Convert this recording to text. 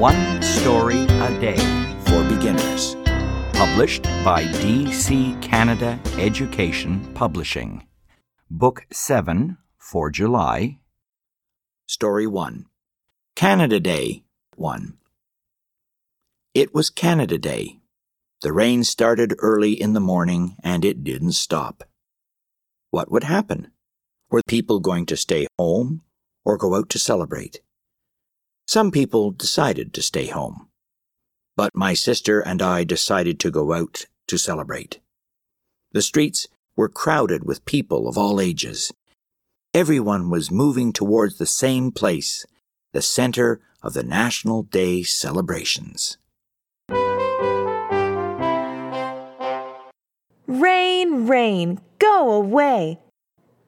One Story a Day for beginners. Published by DC Canada Education Publishing. Book 7 for July. Story 1 Canada Day 1. It was Canada Day. The rain started early in the morning and it didn't stop. What would happen? Were people going to stay home or go out to celebrate? Some people decided to stay home. But my sister and I decided to go out to celebrate. The streets were crowded with people of all ages. Everyone was moving towards the same place, the center of the National Day celebrations. Rain, rain, go away.